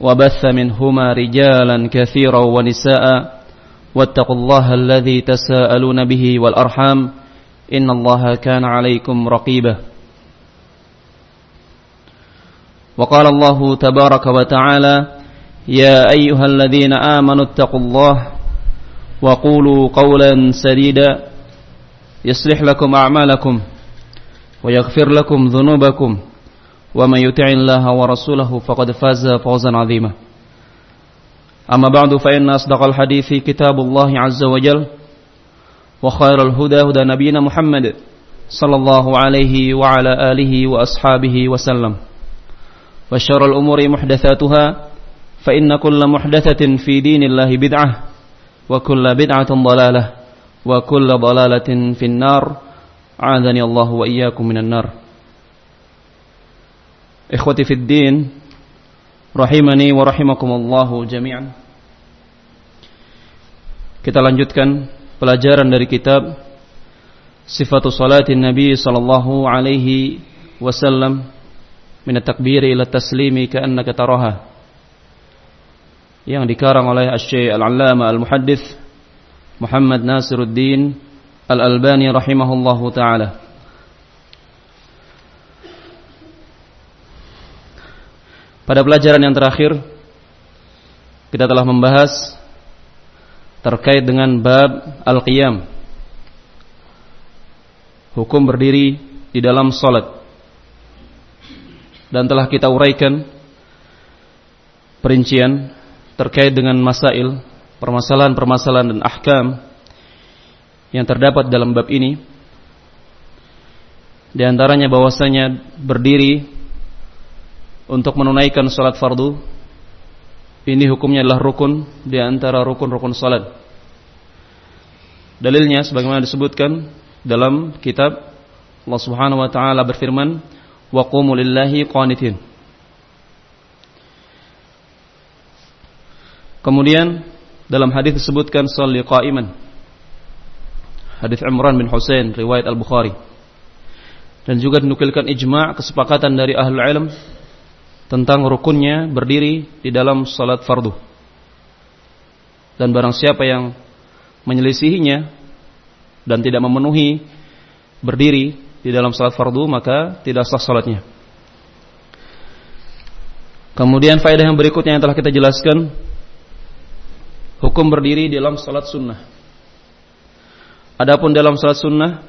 وبث منهما رجالا كثيرا ونساء واتقوا الله الذي تساءلون به والأرحام إن الله كان عليكم رقيبا. وقال الله تبارك وتعالى يا أيها الذين آمنوا اتقوا الله وقولوا قولا سديدا يصلح لكم أعمالكم ويغفر لكم ذنوبكم ومن يطع الله ورسوله فقد فاز فوزا عظيما. أما بعد فإن أصدق الحديث كتاب الله عز وجل وخير الهدى هدى نبينا محمد صلى الله عليه وعلى آله وأصحابه وسلم. وشر الأمور محدثاتها فإن كل محدثة في دين الله بدعة وكل بدعة ضلالة وكل ضلالة في النار. عاذني الله وإياكم من النار. Ikhwati fid din rahimani wa rahimakumullahu jami'an. Kita lanjutkan pelajaran dari kitab Sifatus Salatin Nabi sallallahu alaihi wasallam min at-takbir ila taslimi ka'annaka taraha. Yang dikarang oleh Asy-Syaikh Al-Allamah Al-Muhaddits Muhammad Nasiruddin Al-Albani rahimahullahu taala. Pada pelajaran yang terakhir kita telah membahas terkait dengan bab al-qiyam. Hukum berdiri di dalam salat. Dan telah kita uraikan perincian terkait dengan masail, permasalahan-permasalahan dan ahkam yang terdapat dalam bab ini. Di antaranya bahwasanya berdiri untuk menunaikan salat fardu ini hukumnya adalah rukun di antara rukun-rukun salat. Dalilnya sebagaimana disebutkan dalam kitab Allah Subhanahu wa taala berfirman, "Wa qumu lillahi qanitin." Kemudian dalam hadis disebutkan shalli qa'iman. Hadis Imran bin Husain riwayat Al-Bukhari. Dan juga dinukilkan ijma' kesepakatan dari ahlul ilm tentang rukunnya berdiri di dalam salat fardu. Dan barang siapa yang menyelisihinya dan tidak memenuhi berdiri di dalam salat fardu maka tidak sah salatnya. Kemudian faedah yang berikutnya yang telah kita jelaskan hukum berdiri di dalam salat sunnah. Adapun dalam salat sunnah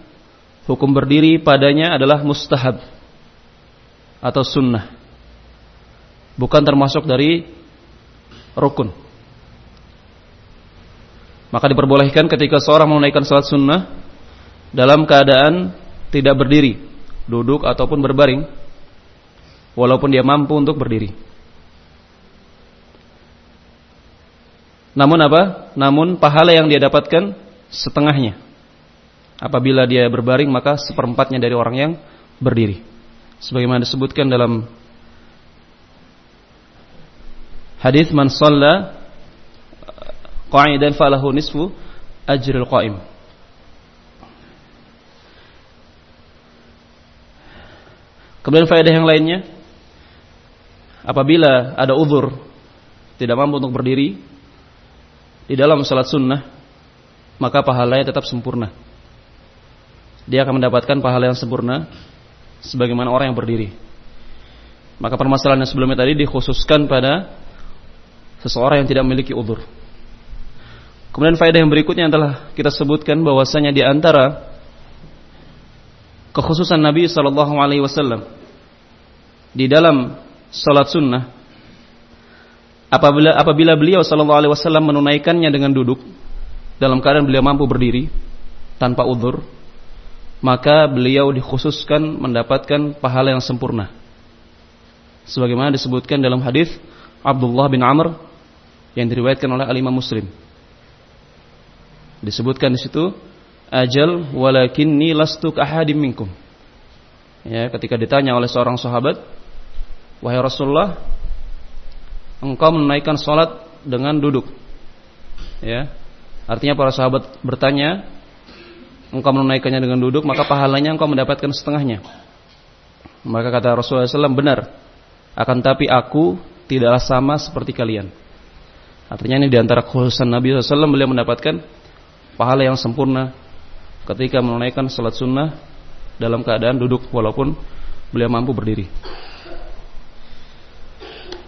hukum berdiri padanya adalah mustahab atau sunnah bukan termasuk dari rukun. Maka diperbolehkan ketika seorang menunaikan salat sunnah dalam keadaan tidak berdiri, duduk ataupun berbaring, walaupun dia mampu untuk berdiri. Namun apa? Namun pahala yang dia dapatkan setengahnya. Apabila dia berbaring maka seperempatnya dari orang yang berdiri. Sebagaimana disebutkan dalam Hadis man shalla qa'idan falahu nisfu ajril qa'im. Kemudian faedah yang lainnya apabila ada uzur tidak mampu untuk berdiri di dalam salat sunnah maka pahalanya tetap sempurna. Dia akan mendapatkan pahala yang sempurna sebagaimana orang yang berdiri. Maka permasalahan yang sebelumnya tadi dikhususkan pada seseorang yang tidak memiliki udur. Kemudian faedah yang berikutnya adalah kita sebutkan bahwasanya di antara kekhususan Nabi Shallallahu Alaihi Wasallam di dalam salat sunnah apabila apabila beliau Shallallahu Alaihi Wasallam menunaikannya dengan duduk dalam keadaan beliau mampu berdiri tanpa udur maka beliau dikhususkan mendapatkan pahala yang sempurna sebagaimana disebutkan dalam hadis Abdullah bin Amr yang diriwayatkan oleh Alimah Muslim disebutkan di situ ajal walakinni lastu ahadim minkum. Ya, ketika ditanya oleh seorang sahabat, "Wahai Rasulullah, engkau menunaikan salat dengan duduk." Ya. Artinya para sahabat bertanya, engkau menunaikannya dengan duduk, maka pahalanya engkau mendapatkan setengahnya. Maka kata Rasulullah SAW, benar. Akan tapi aku tidaklah sama seperti kalian. Artinya ini di antara khususan Nabi SAW beliau mendapatkan pahala yang sempurna ketika menunaikan salat sunnah dalam keadaan duduk walaupun beliau mampu berdiri.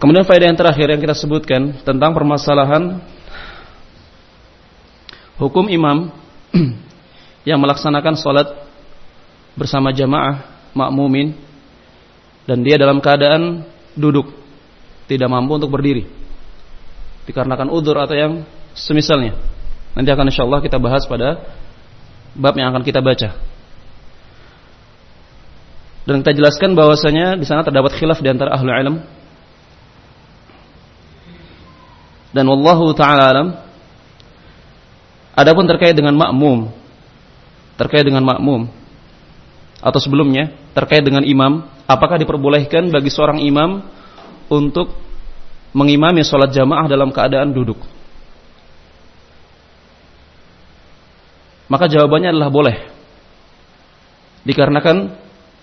Kemudian faedah yang terakhir yang kita sebutkan tentang permasalahan hukum imam yang melaksanakan salat bersama jamaah makmumin dan dia dalam keadaan duduk tidak mampu untuk berdiri dikarenakan udur atau yang semisalnya. Nanti akan insya Allah kita bahas pada bab yang akan kita baca. Dan kita jelaskan bahwasanya di sana terdapat khilaf di antara ahli ilm. Dan wallahu taala alam. Adapun terkait dengan makmum, terkait dengan makmum atau sebelumnya terkait dengan imam, apakah diperbolehkan bagi seorang imam untuk mengimami sholat jamaah dalam keadaan duduk? Maka jawabannya adalah boleh. Dikarenakan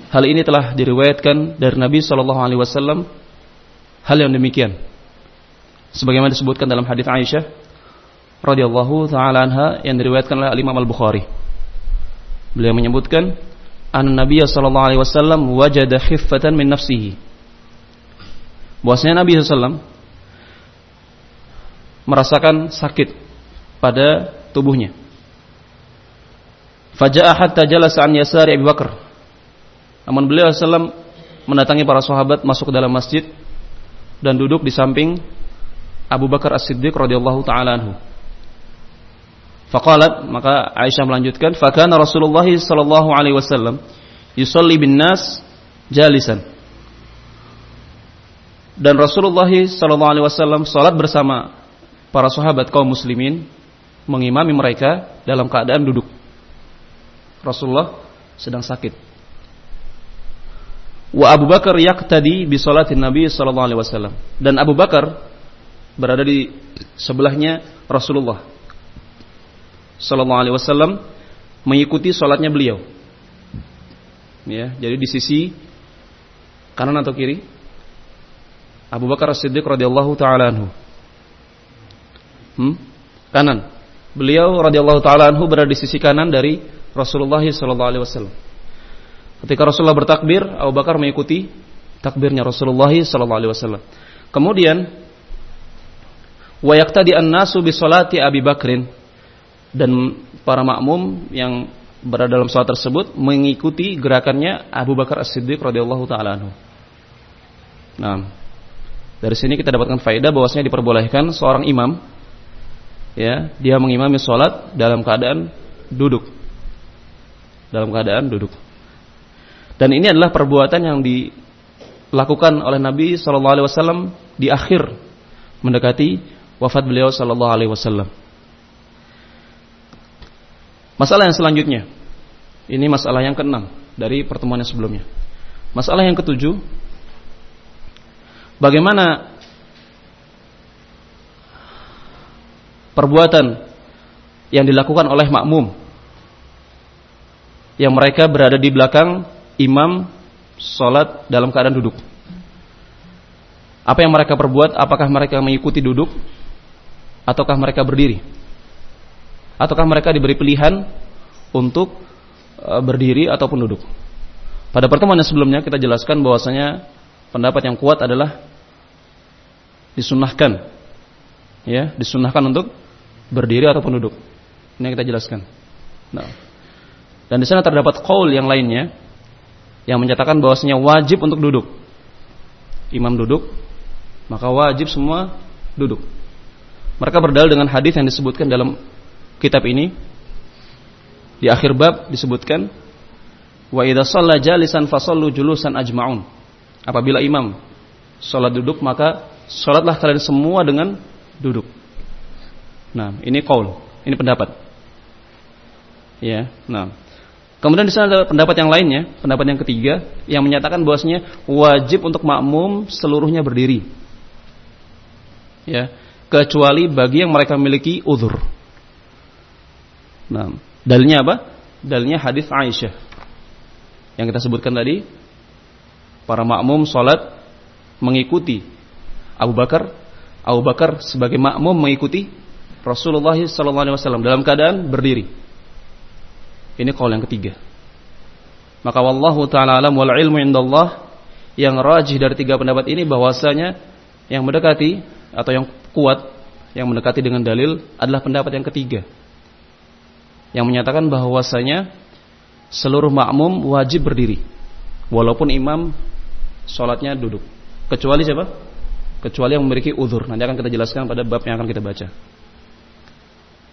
hal ini telah diriwayatkan dari Nabi Shallallahu Alaihi Wasallam hal yang demikian. Sebagaimana disebutkan dalam hadis Aisyah radhiyallahu taala anha yang diriwayatkan oleh Imam Al Bukhari. Beliau menyebutkan an Nabi sallallahu alaihi wasallam wajada khiffatan min nafsihi. Bahwasanya Nabi sallallahu merasakan sakit pada tubuhnya. Faja'a hatta jalasa an yasari Abu Bakar. Namun beliau sallam mendatangi para sahabat masuk ke dalam masjid dan duduk di samping Abu Bakar As-Siddiq radhiyallahu taala anhu. Faqalat maka Aisyah melanjutkan, "Fakana Rasulullah sallallahu alaihi wasallam yusalli bin nas jalisan." Dan Rasulullah sallallahu alaihi wasallam salat bersama para sahabat kaum muslimin mengimami mereka dalam keadaan duduk. Rasulullah sedang sakit. Wa Abu Bakar yaqtadi bi salatin Nabi sallallahu alaihi wasallam. Dan Abu Bakar berada di sebelahnya Rasulullah sallallahu alaihi wasallam mengikuti salatnya beliau. Ya, jadi di sisi kanan atau kiri Abu Bakar As-Siddiq radhiyallahu taala anhu. Hmm? Kanan. Beliau radhiyallahu taala anhu berada di sisi kanan dari Rasulullah sallallahu alaihi wasallam. Ketika Rasulullah bertakbir, Abu Bakar mengikuti takbirnya Rasulullah sallallahu alaihi wasallam. Kemudian wa yaqtadi an-nasu bi salati Abi Bakrin dan para makmum yang berada dalam salat tersebut mengikuti gerakannya Abu Bakar As-Siddiq radhiyallahu taala anhu. Nah, dari sini kita dapatkan faedah bahwasanya diperbolehkan seorang imam ya, dia mengimami salat dalam keadaan duduk dalam keadaan duduk. Dan ini adalah perbuatan yang dilakukan oleh Nabi Shallallahu Alaihi Wasallam di akhir mendekati wafat beliau Shallallahu Alaihi Wasallam. Masalah yang selanjutnya, ini masalah yang keenam dari pertemuan yang sebelumnya. Masalah yang ketujuh, bagaimana perbuatan yang dilakukan oleh makmum yang mereka berada di belakang imam sholat dalam keadaan duduk. Apa yang mereka perbuat? Apakah mereka mengikuti duduk? Ataukah mereka berdiri? Ataukah mereka diberi pilihan untuk e, berdiri ataupun duduk? Pada pertemuan yang sebelumnya kita jelaskan bahwasanya pendapat yang kuat adalah disunahkan ya disunahkan untuk berdiri ataupun duduk. Ini yang kita jelaskan. Nah. Dan di sana terdapat qaul yang lainnya yang menyatakan bahwasanya wajib untuk duduk. Imam duduk, maka wajib semua duduk. Mereka berdalil dengan hadis yang disebutkan dalam kitab ini. Di akhir bab disebutkan wa idza shalla jalisan fasallu julusan ajmaun. Apabila imam salat duduk maka salatlah kalian semua dengan duduk. Nah, ini qaul, ini pendapat. Ya, nah. Kemudian di sana ada pendapat yang lainnya, pendapat yang ketiga yang menyatakan bahwasanya wajib untuk makmum seluruhnya berdiri. Ya, kecuali bagi yang mereka miliki uzur. Nah, dalilnya apa? Dalilnya hadis Aisyah yang kita sebutkan tadi. Para makmum salat mengikuti Abu Bakar. Abu Bakar sebagai makmum mengikuti Rasulullah SAW dalam keadaan berdiri. Ini kaul yang ketiga. Maka wallahu taala alam wal ilmu indallah yang rajih dari tiga pendapat ini bahwasanya yang mendekati atau yang kuat yang mendekati dengan dalil adalah pendapat yang ketiga. Yang menyatakan bahwasanya seluruh makmum wajib berdiri walaupun imam sholatnya duduk. Kecuali siapa? Kecuali yang memiliki uzur. Nanti akan kita jelaskan pada bab yang akan kita baca.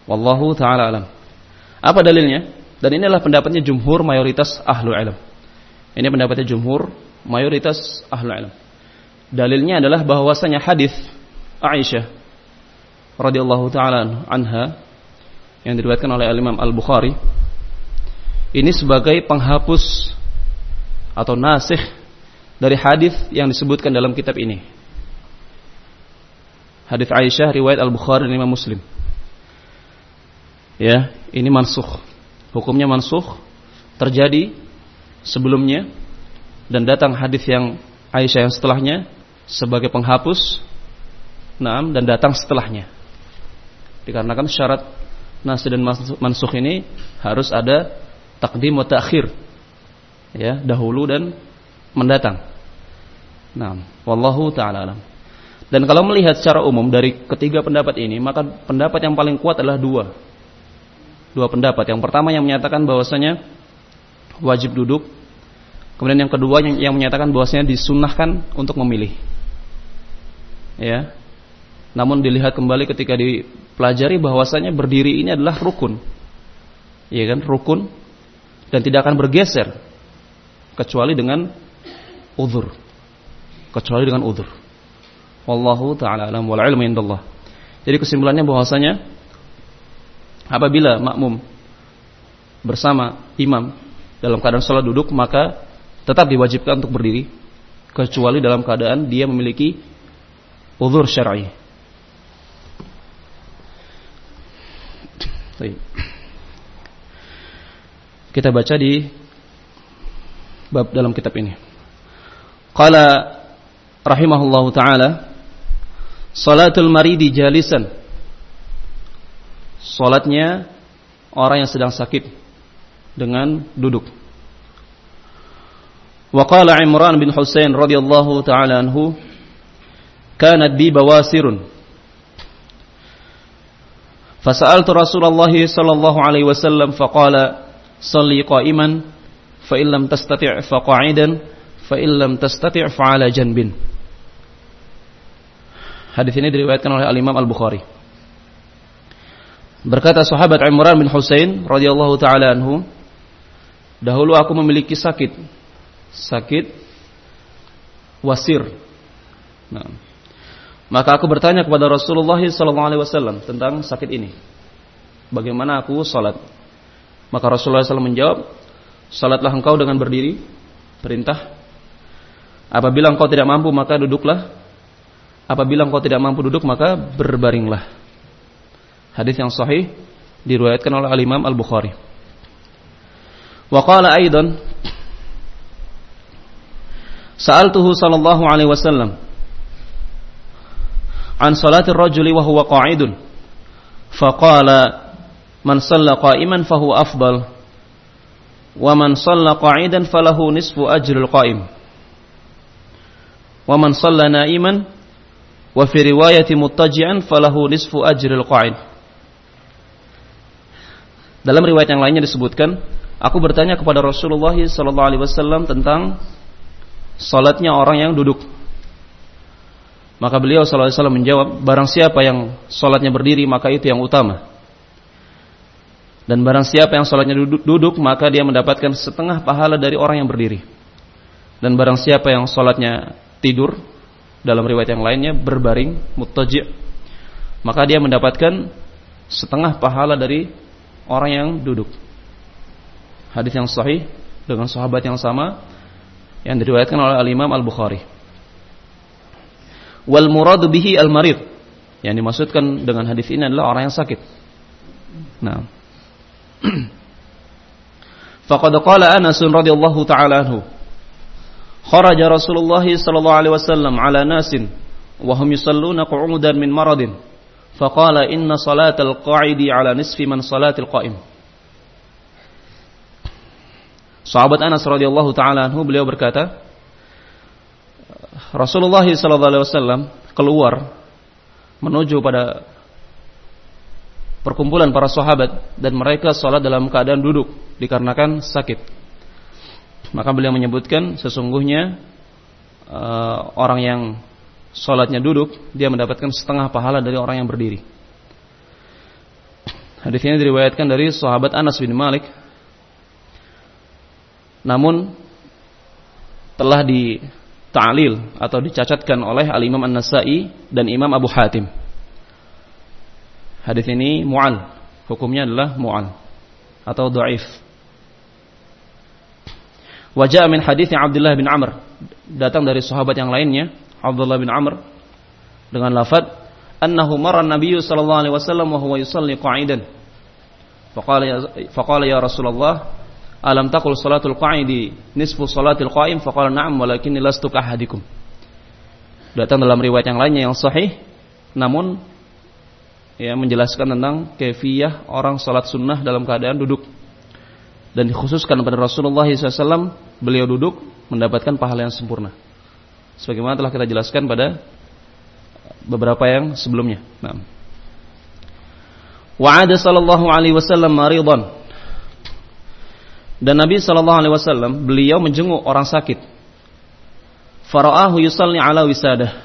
Wallahu taala alam. Apa dalilnya? Dan inilah pendapatnya jumhur mayoritas ahlu ilm. Ini pendapatnya jumhur mayoritas ahlu ilm. Dalilnya adalah bahwasanya hadis Aisyah radhiyallahu taala anha yang diriwayatkan oleh Imam Al-Bukhari ini sebagai penghapus atau nasih dari hadis yang disebutkan dalam kitab ini. Hadis Aisyah riwayat Al-Bukhari dan Imam Muslim. Ya, ini mansukh. Hukumnya mansuh terjadi sebelumnya dan datang hadis yang Aisyah yang setelahnya sebagai penghapus. Naam dan datang setelahnya. Dikarenakan syarat nasih dan mansuh ini harus ada takdim wa ta'khir. Ya dahulu dan mendatang. Nah wallahu taala alam. Dan kalau melihat secara umum dari ketiga pendapat ini maka pendapat yang paling kuat adalah dua dua pendapat. Yang pertama yang menyatakan bahwasanya wajib duduk. Kemudian yang kedua yang, yang menyatakan bahwasanya disunahkan untuk memilih. Ya. Namun dilihat kembali ketika dipelajari bahwasanya berdiri ini adalah rukun. Ya kan? Rukun dan tidak akan bergeser kecuali dengan uzur. Kecuali dengan uzur. Wallahu taala alam wal ilmu indallah. Jadi kesimpulannya bahwasanya apabila makmum bersama imam dalam keadaan sholat duduk maka tetap diwajibkan untuk berdiri kecuali dalam keadaan dia memiliki uzur syar'i. Kita baca di bab dalam kitab ini. Qala rahimahullahu taala salatul maridi jalisan Salatnya orang yang sedang sakit dengan duduk. Wa qala Imran bin Husain radhiyallahu taala anhu, "Kanat bi bawasirun." فسألت رسول الله صلى الله عليه وسلم فقال صلي قائما فإن لم تستطع فقاعدا فإن لم تستطع فعلى جنب Hadis ini diriwayatkan oleh Al Imam Al Bukhari. Berkata sahabat Imran bin Husain radhiyallahu taala anhu, dahulu aku memiliki sakit. Sakit wasir. Nah, maka aku bertanya kepada Rasulullah wasallam tentang sakit ini. Bagaimana aku salat? Maka Rasulullah SAW menjawab, salatlah engkau dengan berdiri, perintah. Apabila engkau tidak mampu maka duduklah. Apabila engkau tidak mampu duduk maka berbaringlah. Hadis yang sahih diriwayatkan oleh Al-Imam Al-Bukhari. Wa qala aidan Sa'altuhu sallallahu alaihi wasallam an salati ar-rajuli wa huwa qa'idun faqala man shalla qa'iman fahuwa afdal wa man shalla qa'idan falahu nisfu ajril qa'im wa man shalla na'iman Wa fi riwayati muttaji'an falahu nisfu ajril qa'id. Dalam riwayat yang lainnya disebutkan, aku bertanya kepada Rasulullah sallallahu alaihi wasallam tentang salatnya orang yang duduk. Maka beliau sallallahu alaihi wasallam menjawab, barang siapa yang salatnya berdiri maka itu yang utama. Dan barang siapa yang sholatnya duduk, duduk, maka dia mendapatkan setengah pahala dari orang yang berdiri. Dan barang siapa yang sholatnya tidur, dalam riwayat yang lainnya berbaring, muttaji' maka dia mendapatkan setengah pahala dari orang yang duduk. Hadis yang sahih dengan sahabat yang sama yang diriwayatkan oleh Al-Imam Al-Bukhari. Wal muradu bihi al-marid. Yang dimaksudkan dengan hadis ini adalah orang yang sakit. Nah, Faqad qala Anas radhiyallahu taala anhu Kharaja Rasulullah sallallahu alaihi wasallam ala nasin wa hum yusalluna qu'udan min maradin faqala inna salatal qa'idi ala nisfi man salatil qa'im Sahabat Anas radhiyallahu taala anhu beliau berkata Rasulullah sallallahu alaihi wasallam keluar menuju pada perkumpulan para sahabat dan mereka sholat dalam keadaan duduk dikarenakan sakit. Maka beliau menyebutkan sesungguhnya uh, orang yang sholatnya duduk dia mendapatkan setengah pahala dari orang yang berdiri. Hadis ini diriwayatkan dari sahabat Anas bin Malik. Namun telah di ta'lil atau dicacatkan oleh Al-Imam An-Nasai dan Imam Abu Hatim. Hadis ini mu'al. Hukumnya adalah mu'al atau dhaif. Wajah min hadisnya Abdullah bin Amr datang dari sahabat yang lainnya Abdullah bin Amr dengan lafaz annahu marra Nabi sallallahu alaihi wasallam wa huwa yusalli qa'idan. Faqala ya faqala ya Rasulullah alam taqul salatul qa'idi nisfu salatil qa'im faqala na'am walakinni lastu kahadikum. Datang dalam riwayat yang lainnya yang sahih namun ya menjelaskan tentang kefiyah orang salat sunnah dalam keadaan duduk dan dikhususkan pada Rasulullah SAW beliau duduk mendapatkan pahala yang sempurna sebagaimana telah kita jelaskan pada beberapa yang sebelumnya nah. Wa'ada sallallahu alaihi wasallam maridan dan Nabi sallallahu alaihi wasallam beliau menjenguk orang sakit faraahu yusalli ala wisadah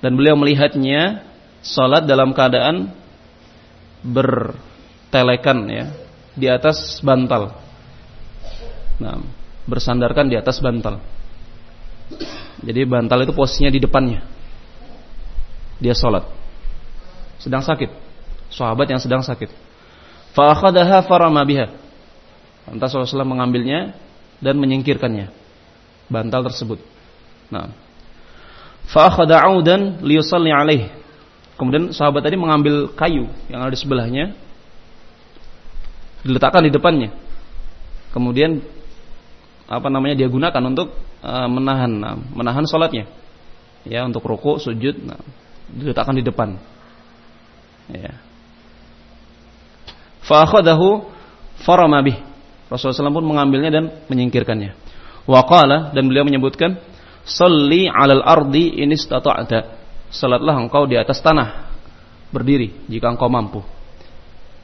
dan beliau melihatnya salat dalam keadaan bertelekan ya di atas bantal. Nah, bersandarkan di atas bantal. Jadi bantal itu posisinya di depannya. Dia salat. Sedang sakit. Sahabat yang sedang sakit. Fa akhadaha farama biha. Lantas Rasulullah mengambilnya dan menyingkirkannya. Bantal tersebut. Nah. Fa akhadha 'audan liyusalli alaihi Kemudian sahabat tadi mengambil kayu yang ada di sebelahnya, diletakkan di depannya. Kemudian apa namanya dia gunakan untuk uh, menahan uh, menahan sholatnya, ya untuk rukuk, sujud, nah, diletakkan di depan. Ya. Fa'akhadahu farama bih. Rasulullah SAW pun mengambilnya dan menyingkirkannya. Waqala dan beliau menyebutkan, "Salli 'alal ardi in istata'ta." salatlah engkau di atas tanah berdiri jika engkau mampu.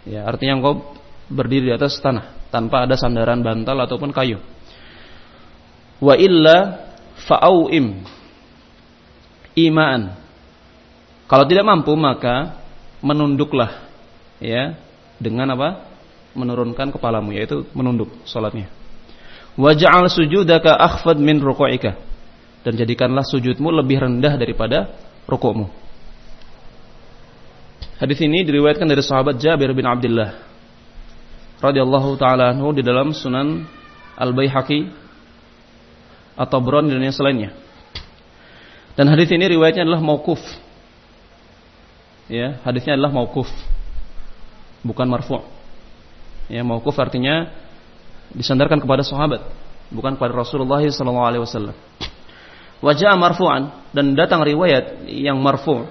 Ya, artinya engkau berdiri di atas tanah tanpa ada sandaran bantal ataupun kayu. Wa illa fa'auim imaan. Kalau tidak mampu maka menunduklah ya dengan apa? menurunkan kepalamu yaitu menunduk salatnya. Waj'al sujudaka akhfad min ruku'ika dan jadikanlah sujudmu lebih rendah daripada rukukmu. Hadis ini diriwayatkan dari sahabat Jabir bin Abdullah radhiyallahu taala anhu di dalam Sunan Al-Baihaqi atau Bron dan yang selainnya. Dan hadis ini riwayatnya adalah mauquf. Ya, hadisnya adalah mauquf. Bukan marfu'. Ya, mauquf artinya disandarkan kepada sahabat, bukan kepada Rasulullah sallallahu alaihi wasallam. Wajah marfu'an dan datang riwayat yang marfu'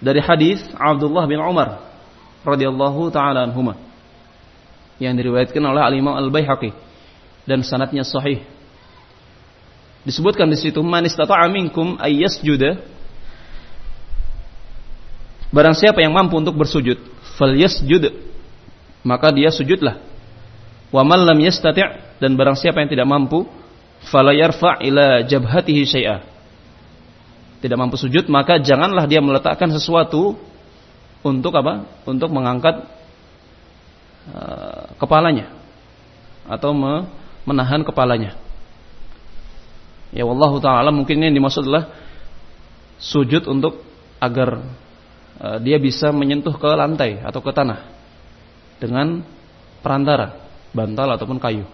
dari hadis Abdullah bin Umar radhiyallahu taala anhuma yang diriwayatkan oleh Al-Imam Al-Baihaqi dan sanatnya sahih. Disebutkan di situ man istata'a minkum ay yasjuda Barang siapa yang mampu untuk bersujud, falyasjud, maka dia sujudlah. Wa man lam yastati' dan barang siapa yang tidak mampu, fala yarfa' ila jabhatihi syai'a. Tidak mampu sujud, maka janganlah dia meletakkan sesuatu untuk apa? Untuk mengangkat uh, kepalanya atau me menahan kepalanya. Ya wallahu taala mungkin ini dimaksud adalah sujud untuk agar uh, dia bisa menyentuh ke lantai atau ke tanah dengan perantara bantal ataupun kayu.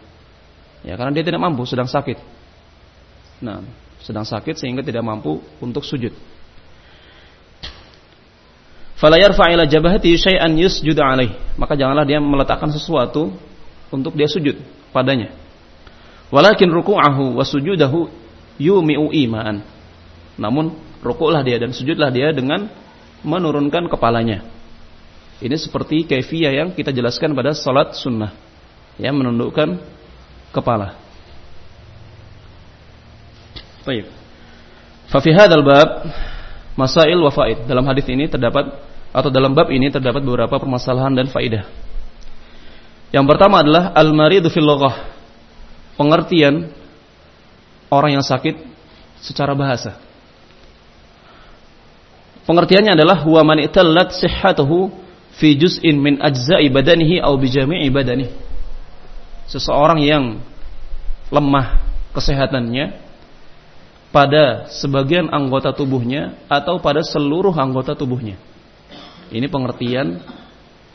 Ya karena dia tidak mampu sedang sakit. Nah, sedang sakit sehingga tidak mampu untuk sujud. Fala yarfa' ila jabhati syai'an yusjud. Maka janganlah dia meletakkan sesuatu untuk dia sujud padanya. Walakin ruku'ahu wa sujudahu yumi'u iman. Namun rukuklah dia dan sujudlah dia dengan menurunkan kepalanya. Ini seperti kaifiyah yang kita jelaskan pada salat sunnah. Ya, menundukkan kepala. Baik. Fa fi hadzal bab masail wa faid. Dalam hadis ini terdapat atau dalam bab ini terdapat beberapa permasalahan dan faidah. Yang pertama adalah al-maridu fil. Pengertian orang yang sakit secara bahasa. Pengertiannya adalah huwa man itallat sihhatuhu fi juz'in min ajza'i badanihi aw bi jami'i badanihi. Seseorang yang lemah kesehatannya pada sebagian anggota tubuhnya atau pada seluruh anggota tubuhnya. Ini pengertian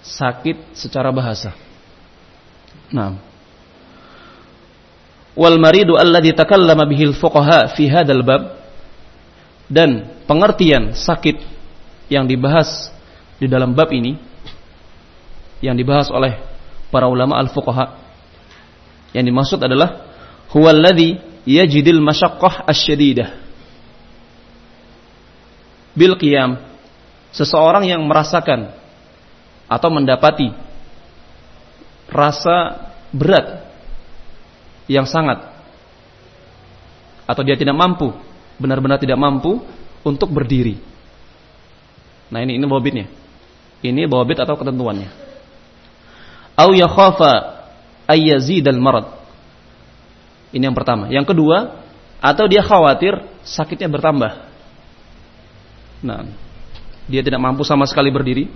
sakit secara bahasa. Nah, wal maridu alladhi takallama bihil fuqaha fi hadzal bab. Dan pengertian sakit yang dibahas di dalam bab ini yang dibahas oleh para ulama al-fuqaha yang dimaksud adalah huwallazi yajidil masyaqqah asyadidah bil qiyam seseorang yang merasakan atau mendapati rasa berat yang sangat atau dia tidak mampu benar-benar tidak mampu untuk berdiri. Nah ini ini bobitnya. Ini bobit atau ketentuannya. Au yakhafa ayyazidal marad. Ini yang pertama. Yang kedua, atau dia khawatir sakitnya bertambah. Nah, dia tidak mampu sama sekali berdiri.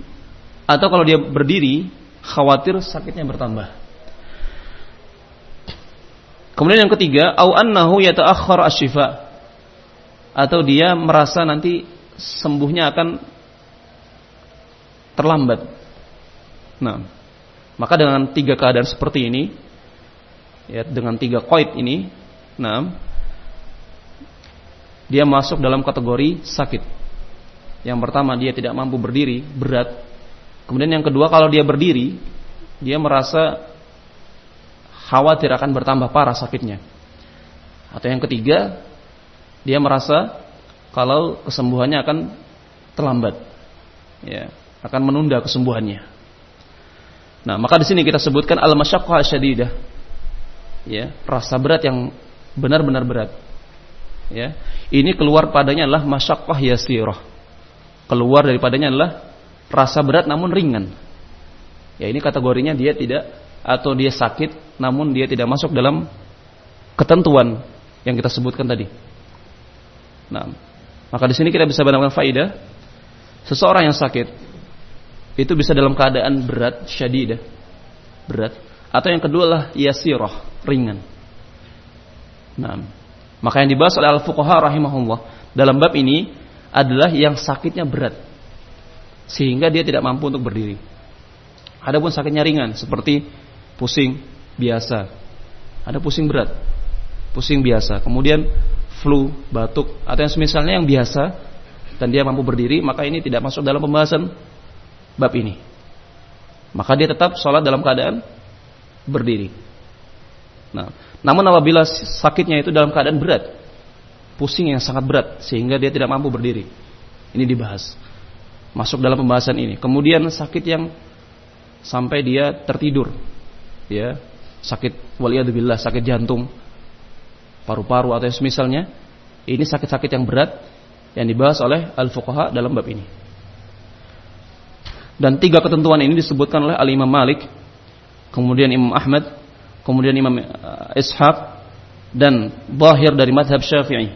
Atau kalau dia berdiri, khawatir sakitnya bertambah. Kemudian yang ketiga, au annahu yata'akhkhar asyifa atau dia merasa nanti sembuhnya akan terlambat. Nah, maka dengan tiga keadaan seperti ini, ya dengan tiga koid ini, nah, dia masuk dalam kategori sakit. Yang pertama dia tidak mampu berdiri, berat. Kemudian yang kedua kalau dia berdiri, dia merasa khawatir akan bertambah parah sakitnya. Atau yang ketiga, dia merasa kalau kesembuhannya akan terlambat. Ya, akan menunda kesembuhannya. Nah, maka di sini kita sebutkan al-masyaqqah syadidah. Ya, rasa berat yang benar-benar berat. Ya. Ini keluar padanya adalah masyaqqah yasirah. Keluar daripadanya adalah rasa berat namun ringan. Ya, ini kategorinya dia tidak atau dia sakit namun dia tidak masuk dalam ketentuan yang kita sebutkan tadi. Nah, maka di sini kita bisa mendapatkan faidah seseorang yang sakit itu bisa dalam keadaan berat, syadidah, berat, atau yang kedua lah yasirah, ringan. Nah, maka yang dibahas oleh al-fuqaha rahimahullah dalam bab ini adalah yang sakitnya berat sehingga dia tidak mampu untuk berdiri. Adapun sakitnya ringan seperti pusing biasa. Ada pusing berat, pusing biasa. Kemudian flu, batuk, atau yang semisalnya yang biasa dan dia mampu berdiri, maka ini tidak masuk dalam pembahasan bab ini. Maka dia tetap sholat dalam keadaan berdiri. Nah, namun apabila sakitnya itu dalam keadaan berat, pusing yang sangat berat sehingga dia tidak mampu berdiri, ini dibahas. Masuk dalam pembahasan ini. Kemudian sakit yang sampai dia tertidur, ya sakit waliyadzubillah sakit jantung paru-paru atau semisalnya, ini sakit-sakit yang berat yang dibahas oleh al-fuqaha dalam bab ini. Dan tiga ketentuan ini disebutkan oleh Al-Imam Malik, kemudian Imam Ahmad, kemudian Imam eh, Ishaq, dan bahir dari madhab syafi'i.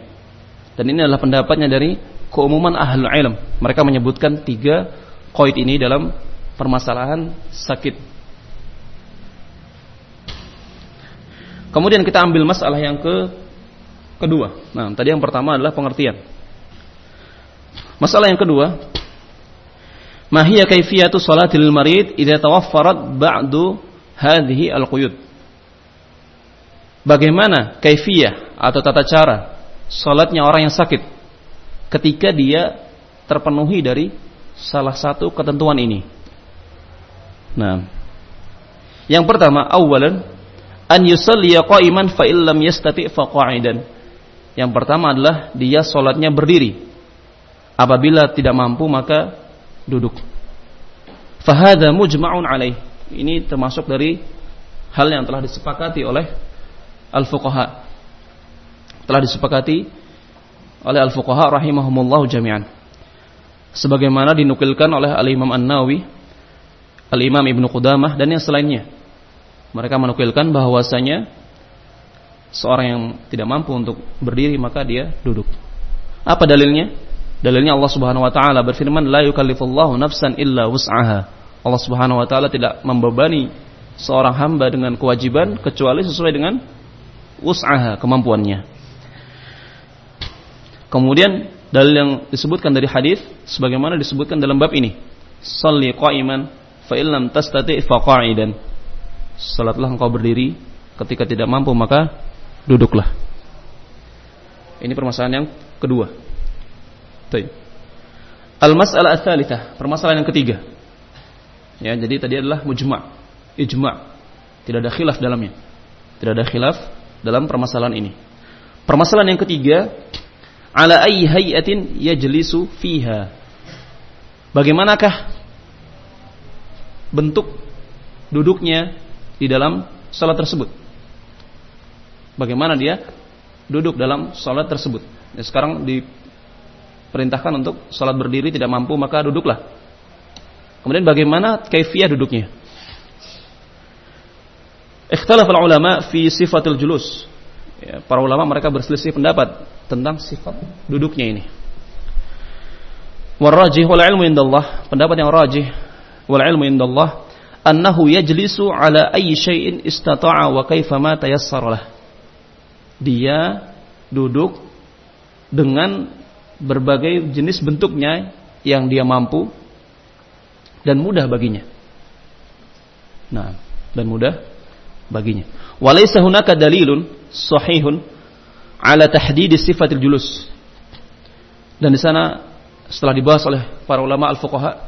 Dan ini adalah pendapatnya dari keumuman ahlul ilm. Mereka menyebutkan tiga koid ini dalam permasalahan sakit. Kemudian kita ambil masalah yang ke kedua. Nah, tadi yang pertama adalah pengertian. Masalah yang kedua, mahiyya kaifiyatu salatil marid idza tawaffarat ba'du hadhihi al-quyud. Bagaimana kaifiyah atau tata cara salatnya orang yang sakit ketika dia terpenuhi dari salah satu ketentuan ini. Nah, yang pertama, awalan an yusalli qa'iman fa illam yastati fa qa'idan. Yang pertama adalah dia salatnya berdiri. Apabila tidak mampu maka duduk. Fahadha mujma'un alaih. Ini termasuk dari hal yang telah disepakati oleh al-fuqaha. Telah disepakati oleh al-fuqaha rahimahumullah jami'an. Sebagaimana dinukilkan oleh al-Imam An-Nawawi, al-Imam Ibnu Qudamah dan yang selainnya. Mereka menukilkan bahwasanya seorang yang tidak mampu untuk berdiri maka dia duduk. Apa dalilnya? Dalilnya Allah Subhanahu wa taala berfirman la yukallifullahu nafsan illa wus'aha. Allah Subhanahu wa taala tidak membebani seorang hamba dengan kewajiban kecuali sesuai dengan wus'aha kemampuannya. Kemudian dalil yang disebutkan dari hadis sebagaimana disebutkan dalam bab ini. Shalli qa'iman fa illam tastati fa qa'idan. Salatlah engkau berdiri, ketika tidak mampu maka duduklah. Ini permasalahan yang kedua. Al-mas'alah ats permasalahan yang ketiga. Ya, jadi tadi adalah mujma', ijma'. Tidak ada khilaf dalamnya. Tidak ada khilaf dalam permasalahan ini. Permasalahan yang ketiga, ala ayyi hay'atin yajlisu fiha. Bagaimanakah bentuk duduknya di dalam salat tersebut? bagaimana dia duduk dalam sholat tersebut. Ya, sekarang diperintahkan untuk sholat berdiri tidak mampu maka duduklah. Kemudian bagaimana kaifiah duduknya? Ikhtalaf ulama fi sifatil julus. Ya, para ulama mereka berselisih pendapat tentang sifat duduknya ini. Warajih wal ilmu indallah, pendapat yang rajih wal ilmu indallah annahu yajlisu ala ayyi syai'in istata'a wa kaifa ma tayassara lah dia duduk dengan berbagai jenis bentuknya yang dia mampu dan mudah baginya. Nah, dan mudah baginya. Walaysa hunaka dalilun sahihun ala tahdid sifatil julus. Dan di sana setelah dibahas oleh para ulama al-fuqaha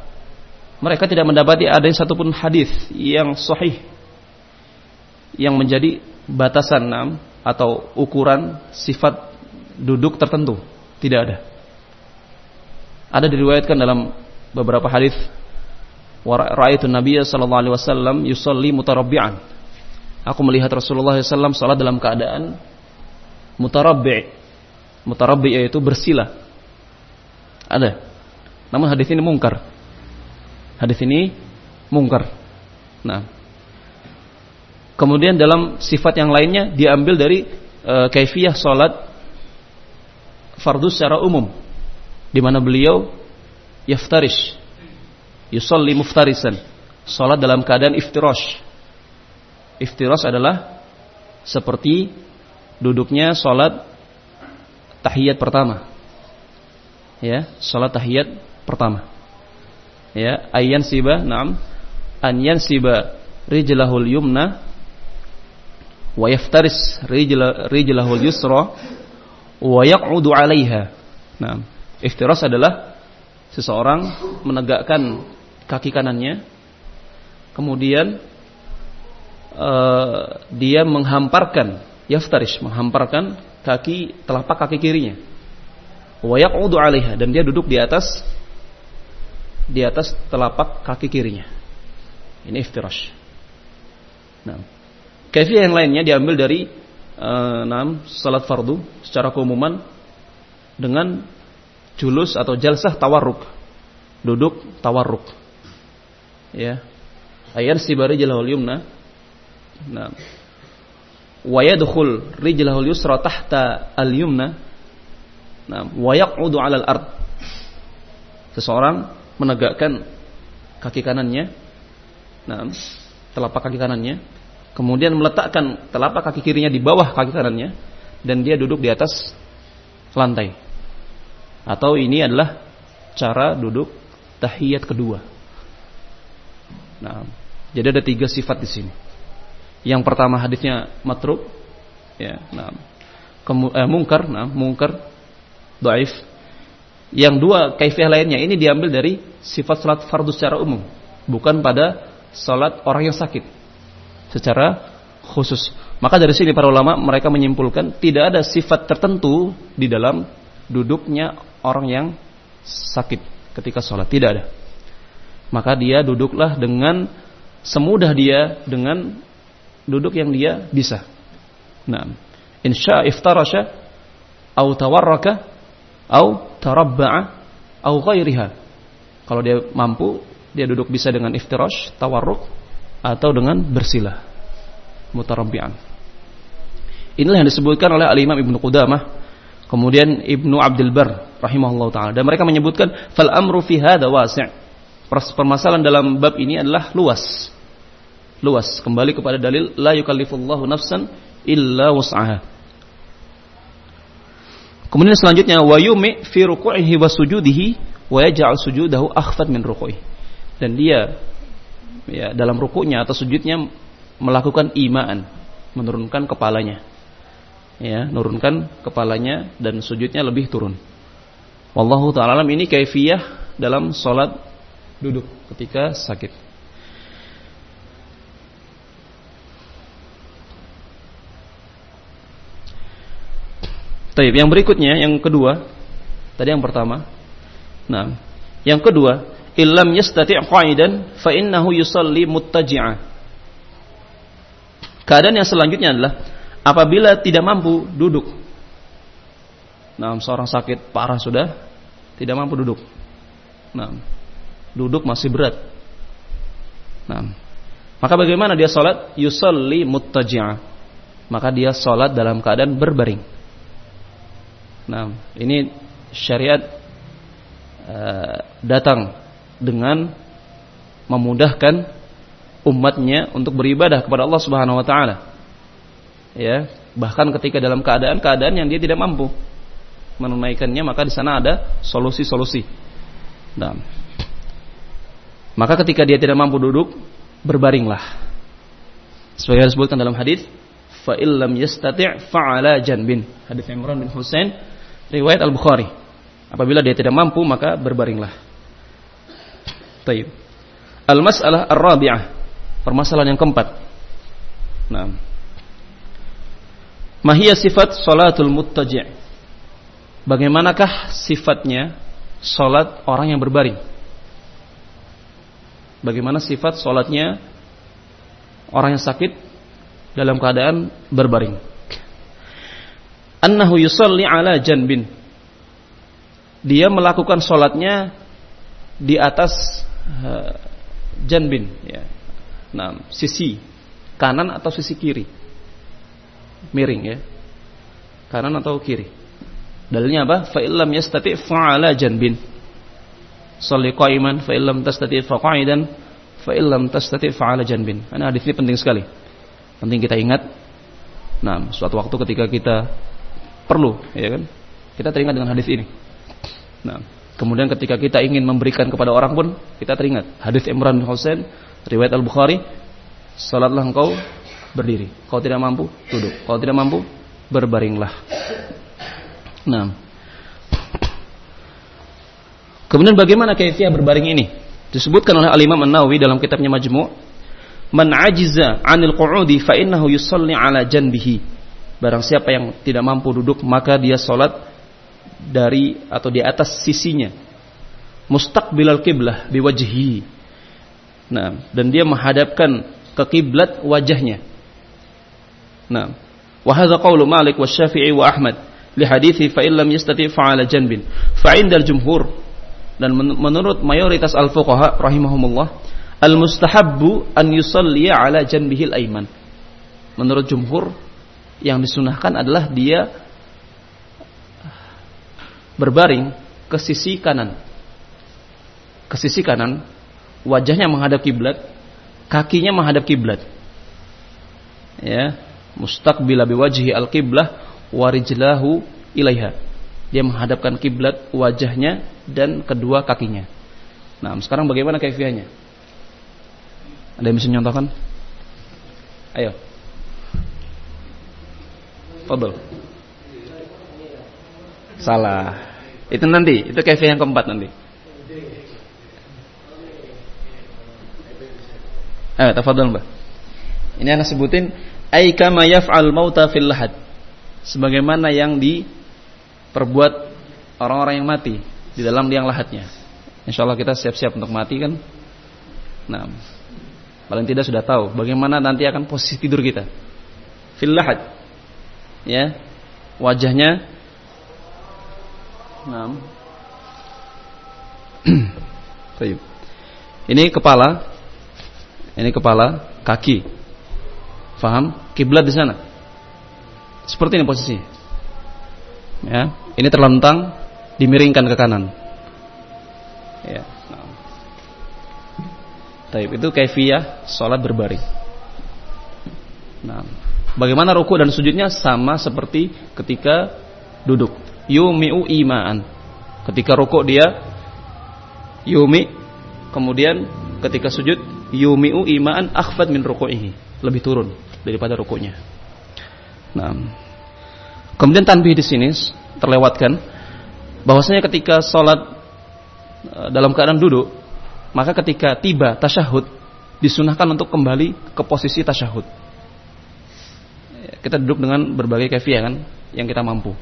mereka tidak mendapati ada satupun hadis yang sahih yang menjadi batasan nam atau ukuran sifat duduk tertentu. Tidak ada. Ada diriwayatkan dalam beberapa hadis Ra'aitu Nabi sallallahu alaihi wasallam yusalli mutarabbi'an. Aku melihat Rasulullah SAW salat dalam keadaan mutarabbi'. Mutarabbi' yaitu bersila. Ada. Namun hadis ini mungkar. Hadis ini mungkar. Nah, Kemudian dalam sifat yang lainnya diambil dari e, kaifiyah salat fardu secara umum di mana beliau yaftarish yusalli muftarisan salat dalam keadaan iftirash. Iftirash adalah seperti duduknya salat tahiyat pertama. Ya salat tahiyat pertama ya ayyan siba na'am. An yansiba rijlahul yumna wa yaftaris rijlahu yusra wa yaq'udu 'alaiha. Nah, iftiras adalah seseorang menegakkan kaki kanannya kemudian uh, dia menghamparkan yaftaris menghamparkan kaki telapak kaki kirinya. Wa yaq'udu 'alaiha dan dia duduk di atas di atas telapak kaki kirinya. Ini iftirash. Nah, Kaifiyah yang lainnya diambil dari uh, enam salat fardu secara keumuman dengan julus atau jalsah tawarruk. Duduk tawarruk. ya ayar sibari jalahul yumna nah wa yadkhul rijlahul yusra tahta al yumna nah wa yaq'udu 'ala al ard seseorang menegakkan kaki kanannya nah telapak kaki kanannya kemudian meletakkan telapak kaki kirinya di bawah kaki kanannya dan dia duduk di atas lantai atau ini adalah cara duduk tahiyat kedua nah jadi ada tiga sifat di sini yang pertama hadisnya matruk, ya, nah, Kemu, eh, mungkar, nah, mungkar, doaif. Yang dua kaifiah lainnya ini diambil dari sifat salat fardu secara umum, bukan pada salat orang yang sakit secara khusus. Maka dari sini para ulama mereka menyimpulkan tidak ada sifat tertentu di dalam duduknya orang yang sakit ketika sholat tidak ada. Maka dia duduklah dengan semudah dia dengan duduk yang dia bisa. Nah, insya iftarasha au tawarraka au tarabba'a au ghairiha. Kalau dia mampu, dia duduk bisa dengan iftirash, tawarruk atau dengan bersilah. Mutarabbi'an. Inilah yang disebutkan oleh Al-Imam Ibnu Qudamah, kemudian Ibnu Abdul Bar rahimahullah taala dan mereka menyebutkan fal amru fi hadza wasi'. Permasalahan dalam bab ini adalah luas luas kembali kepada dalil la yukallifullahu nafsan illa wus'aha kemudian selanjutnya wa yumi fi ruku'ihi wa sujudihi wa yaj'al sujudahu akhfad min ruku'i. Dan dia ya dalam rukuknya atau sujudnya melakukan imaan menurunkan kepalanya. Ya menurunkan kepalanya dan sujudnya lebih turun. Wallahu taala ini kaifiyah dalam salat duduk ketika sakit Taib. Yang berikutnya, yang kedua, tadi yang pertama. Nah, yang kedua, illam yastati' qa'idan fa innahu yusalli muttaji'a. Keadaan yang selanjutnya adalah apabila tidak mampu duduk. Nah, seorang sakit parah sudah tidak mampu duduk. Nah, duduk masih berat. Nah, maka bagaimana dia sholat? Yusalli muttaji'a. Maka dia sholat dalam keadaan berbaring. Nah, ini syariat uh, datang dengan memudahkan umatnya untuk beribadah kepada Allah Subhanahu wa taala. Ya, bahkan ketika dalam keadaan-keadaan yang dia tidak mampu menunaikannya, maka di sana ada solusi-solusi. Nah, maka ketika dia tidak mampu duduk, berbaringlah. Sebagai disebutkan dalam hadis, fa illam yastati' fa'ala janbin. Hadis Imran bin Husain riwayat Al-Bukhari. Apabila dia tidak mampu maka berbaringlah. Taib. Al-mas'alah ar-rabi'ah. Permasalahan yang keempat. Nah. Mahia sifat salatul muttaji'. Bagaimanakah sifatnya salat orang yang berbaring? Bagaimana sifat salatnya orang yang sakit dalam keadaan berbaring? annahu yusalli ala janbin. Dia melakukan sholatnya di atas uh, janbin, ya. Nah, sisi kanan atau sisi kiri, miring ya, kanan atau kiri. Dalilnya apa? Fa illam yastati fa'ala janbin. Shalli qa'iman fa illam tastati fa qa'idan fa illam tastati fa'ala janbin. Karena hadis ini penting sekali. Penting kita ingat. Nah, suatu waktu ketika kita perlu, ya kan? Kita teringat dengan hadis ini. Nah, kemudian ketika kita ingin memberikan kepada orang pun kita teringat hadis Imran bin Husain riwayat Al Bukhari, salatlah engkau berdiri. Kalau tidak mampu, duduk. Kalau tidak mampu, berbaringlah. Nah. Kemudian bagaimana kaifiah berbaring ini? Disebutkan oleh Al Imam An-Nawawi dalam kitabnya Majmu' Man ajiza 'anil qu'udi fa innahu yusalli 'ala janbihi Barang siapa yang tidak mampu duduk maka dia sholat dari atau di atas sisinya. Mustaqbilal kiblah biwajhi. Nah, dan dia menghadapkan ke kiblat wajahnya. Nah, wa hadza qawlu Malik wa Syafi'i wa Ahmad li hadithi fa illam yastati fa ala janbin. Fa indal jumhur dan menurut mayoritas al-fuqaha rahimahumullah Al-mustahabbu an yusalli ala janbihil aiman. Menurut jumhur yang disunahkan adalah dia berbaring ke sisi kanan. Ke sisi kanan, wajahnya menghadap kiblat, kakinya menghadap kiblat. Ya, mustaqbila biwajhi al-qiblah warijlahu ilaiha. Dia menghadapkan kiblat wajahnya dan kedua kakinya. Nah, sekarang bagaimana kaifiahnya? Ada yang bisa nyontohkan? Ayo. Fadol. Salah. Itu nanti, itu kaifiah yang keempat nanti. Ayo, tafadhol, Mbak. Ini anak sebutin ai kama yaf'al mauta fil lahad. Sebagaimana yang diperbuat orang-orang yang mati di dalam liang lahatnya. Insyaallah kita siap-siap untuk mati kan. Nah, paling tidak sudah tahu bagaimana nanti akan posisi tidur kita. Fil lahad. Ya. Wajahnya Nah. Ini kepala. Ini kepala, kaki. Faham? Kiblat di sana. Seperti ini posisinya. Ya, ini terlentang, dimiringkan ke kanan. Ya. Taib itu kaifiyah salat berbaring. Nah, bagaimana ruku dan sujudnya sama seperti ketika duduk. Yumi'u imaan. Ketika ruku dia yumi, kemudian ketika sujud yumi'u imaan akhfad min ruku'ihi. Lebih turun daripada rukunya. Nah, kemudian tanbih di sini terlewatkan bahwasanya ketika sholat e, dalam keadaan duduk, maka ketika tiba tasyahud disunahkan untuk kembali ke posisi tasyahud. Kita duduk dengan berbagai kefiah kan yang kita mampu.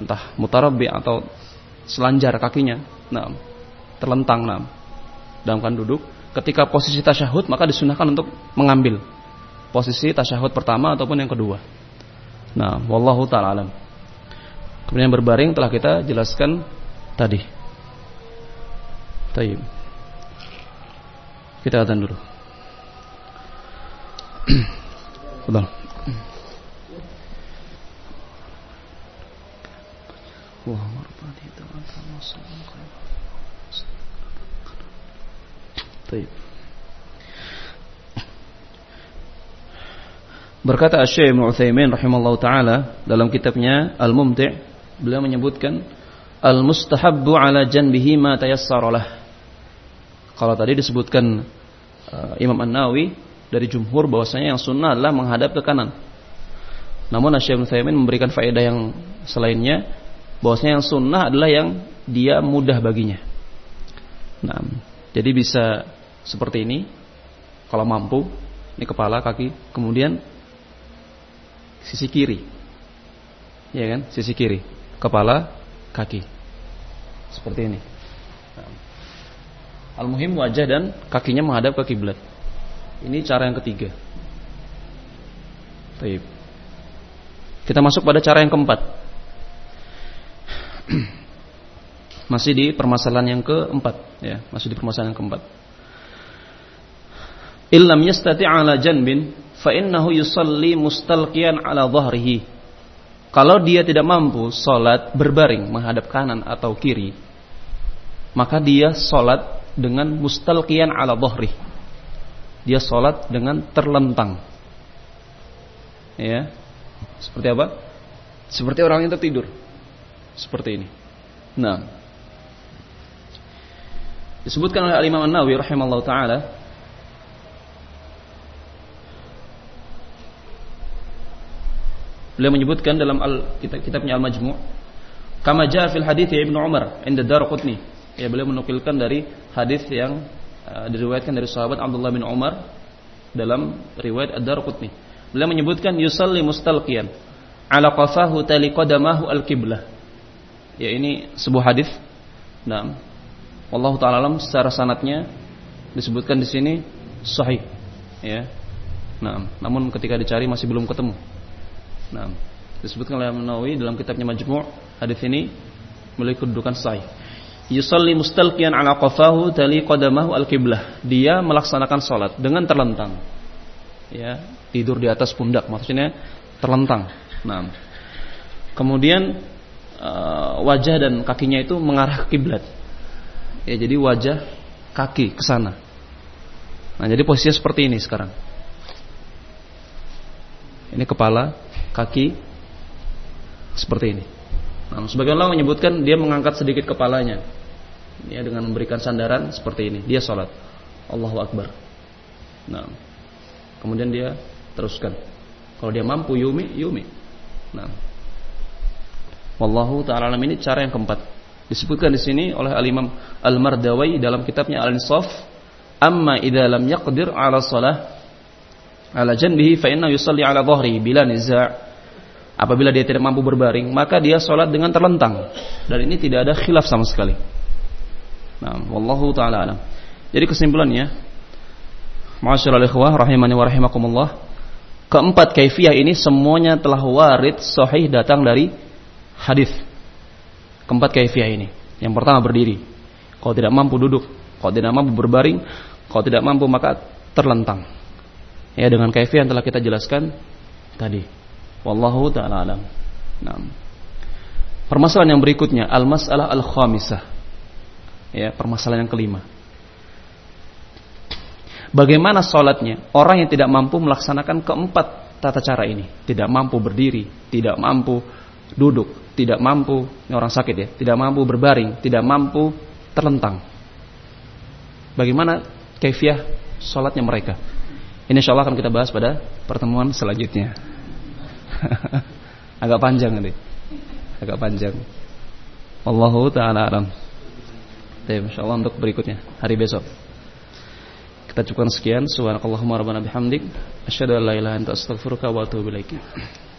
Entah mutarabbi atau selanjar kakinya, nah, terlentang nah, dalam keadaan duduk. Ketika posisi tasyahud maka disunahkan untuk mengambil posisi tasyahud pertama ataupun yang kedua. Nah, wallahu taala alam. Kemudian berbaring telah kita jelaskan tadi. Taib. Kita adzan dulu. Allahumma rabbana Taib. Berkata Syekh Ibnu Utsaimin rahimallahu taala dalam kitabnya Al-Mumti' beliau menyebutkan al-mustahabbu ala janbihi ma tayassara Kalau tadi disebutkan uh, Imam An-Nawawi dari jumhur bahwasanya yang sunnah adalah menghadap ke kanan. Namun Syekh Utsaimin memberikan faedah yang selainnya bahwasanya yang sunnah adalah yang dia mudah baginya. Nah, jadi bisa seperti ini kalau mampu ini kepala kaki kemudian sisi kiri. Ya kan? Sisi kiri. Kepala, kaki. Seperti ini. Al-muhim wajah dan kakinya menghadap ke kiblat. Ini cara yang ketiga. Baik. Kita masuk pada cara yang keempat. masih di permasalahan yang keempat, ya, masih di permasalahan yang keempat. Illam yastati' ala janbin fa innahu yusalli mustalqiyan ala dhahrihi. Kalau dia tidak mampu salat berbaring menghadap kanan atau kiri, maka dia salat dengan mustalqiyan ala dhahri. Dia salat dengan terlentang. Ya. Seperti apa? Seperti orang yang tertidur. Seperti ini. Nah. Disebutkan oleh Al-Imam An-Nawawi rahimallahu taala Beliau menyebutkan dalam al, kitab kitabnya Al-Majmu' kama jaa fil hadits Ibnu Umar inda Darqutni. Ya beliau menukilkan dari hadis yang uh, diriwayatkan dari sahabat Abdullah bin Umar dalam riwayat Ad-Darqutni. Beliau menyebutkan yusalli mustalqiyan ala qafahu tali qadamahu al-qiblah. Ya ini sebuah hadis. Nah, Allah taala alam secara sanatnya disebutkan di sini sahih. Ya. Nah, namun ketika dicari masih belum ketemu. Nah, disebutkan oleh Nawawi dalam kitabnya Majmu' hadis ini memiliki kedudukan sahih. Yusalli mustalqiyan ala qafahu tali qadamahu al-qiblah. Dia melaksanakan salat dengan terlentang. Ya, tidur di atas pundak maksudnya terlentang. Nah. Kemudian uh, wajah dan kakinya itu mengarah kiblat. Ya, jadi wajah kaki ke sana. Nah, jadi posisinya seperti ini sekarang. Ini kepala, kaki seperti ini. Nah, sebagian orang menyebutkan dia mengangkat sedikit kepalanya. Ya, dengan memberikan sandaran seperti ini. Dia sholat. Allahu Akbar. Nah, kemudian dia teruskan. Kalau dia mampu yumi, yumi. Nah, Wallahu taala alam ini cara yang keempat. Disebutkan di sini oleh Al Imam Al Mardawi dalam kitabnya Al Insaf, "Amma idza lam yaqdir 'ala shalah 'ala janbihi fa inna yusalli 'ala dhahri bila niza'." Apabila dia tidak mampu berbaring, maka dia sholat dengan terlentang. Dan ini tidak ada khilaf sama sekali. Nah, wallahu taala alam. Jadi kesimpulannya, Masyaallah ikhwah rahimani wa rahimakumullah. Keempat kaifiyah ini semuanya telah warid sahih datang dari hadis. Keempat kaifiyah ini. Yang pertama berdiri. Kalau tidak mampu duduk, kalau tidak mampu berbaring, kalau tidak mampu maka terlentang. Ya dengan kaifiyah yang telah kita jelaskan tadi. Wallahu taala alam. Nah. Permasalahan yang berikutnya, al-mas'alah al-khamisah. Ya, permasalahan yang kelima. Bagaimana sholatnya orang yang tidak mampu melaksanakan keempat tata cara ini? Tidak mampu berdiri, tidak mampu duduk, tidak mampu, ini orang sakit ya, tidak mampu berbaring, tidak mampu terlentang. Bagaimana kefiah sholatnya mereka? Ini insya Allah akan kita bahas pada pertemuan selanjutnya. Agak panjang nanti. Agak panjang. Allahu taala alam. Baik, insyaallah untuk berikutnya hari besok. Kita cukupkan sekian. Subhanakallahumma rabbana bihamdik asyhadu an la ilaha anta astaghfiruka wa atubu ilaik.